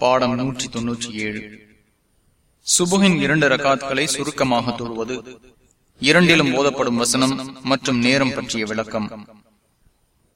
பாடம் நூற்றி தொன்னூற்றி ஏழு சுபுகின் இரண்டு ரகாத்களை சுருக்கமாக தொழுவது இரண்டிலும் ஓதப்படும் வசனம் மற்றும் நேரம் பற்றிய விளக்கம்.